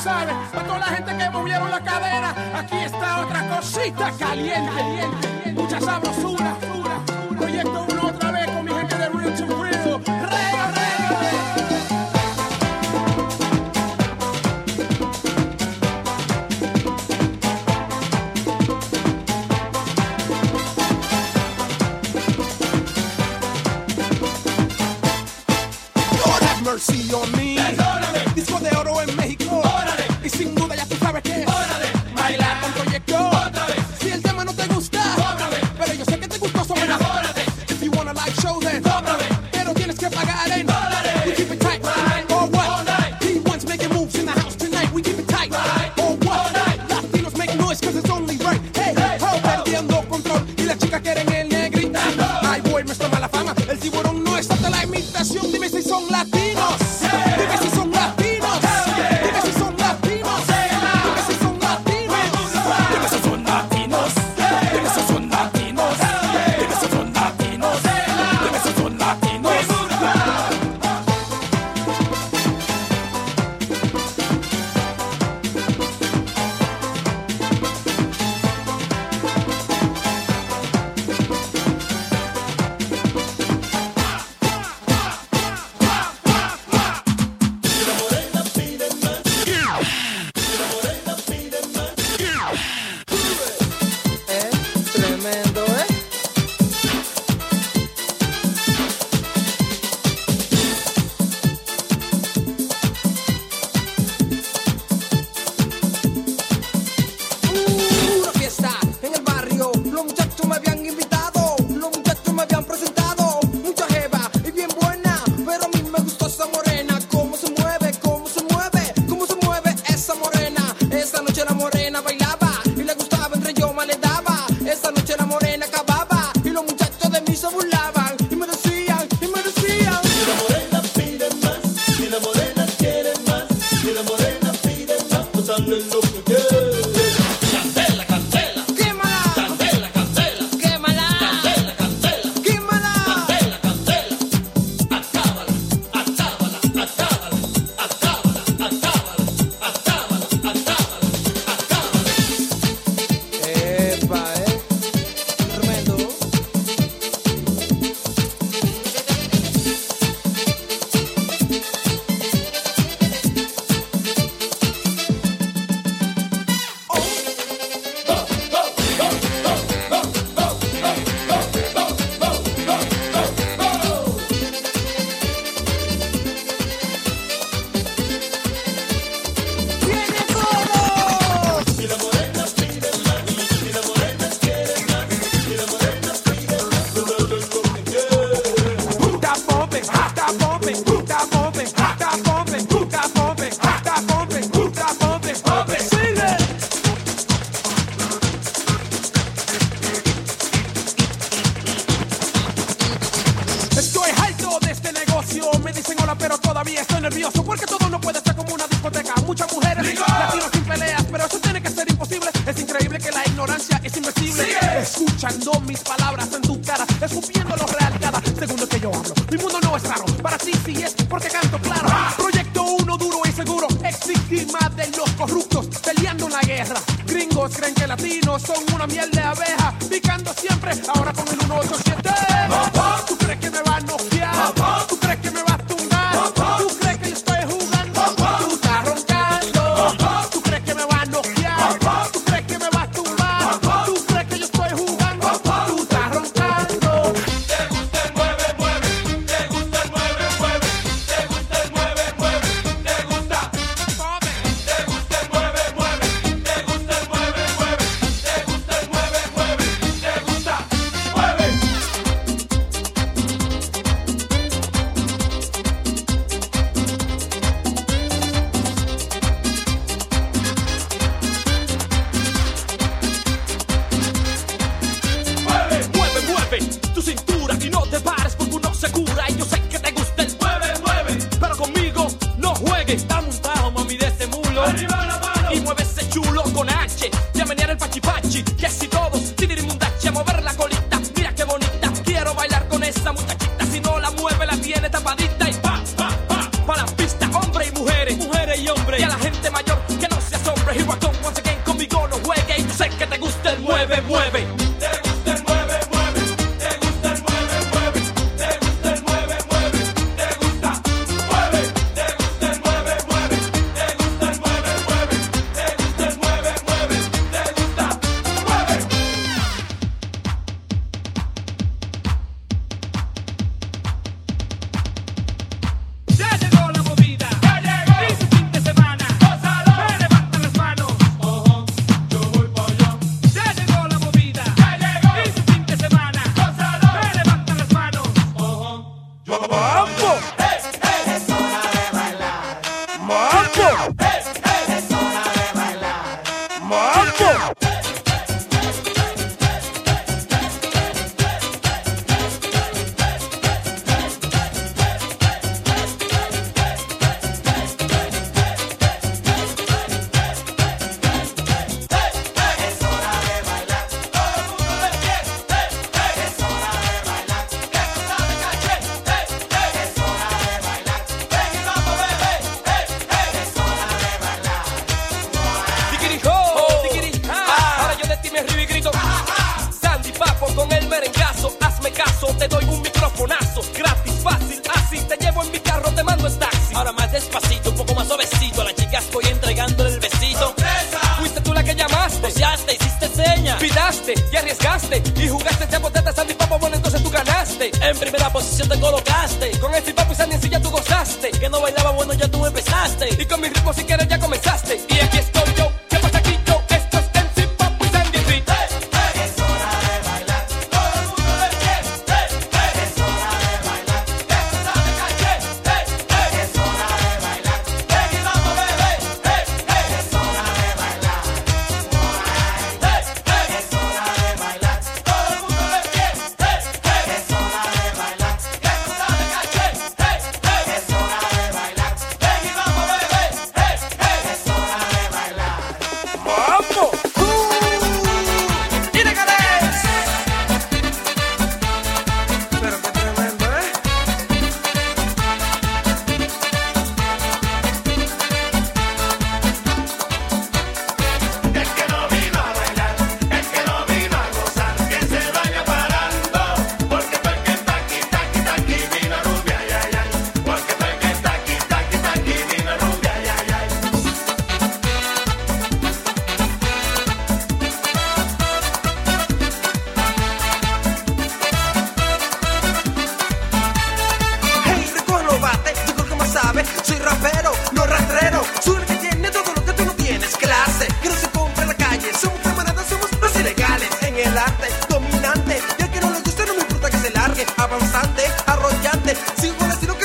sabes, toda la gente que movieron la cadera, aquí está otra cosita caliente, caliente, mucha sabrosura. así es porque canto claro. Proyecto uno duro y seguro, ex víctima de los corruptos peleando la guerra. Gringos creen que latinos son una mierda y jugaste, te botaste, Sandy Papo, bueno, entonces tú ganaste. En primera posición te colocaste. Con este Papo y Sandy, si ya tú gozaste. Que no bailaba, bueno, ya tú empezaste. Y con mi ritmo, si quieres, ya comenzaste.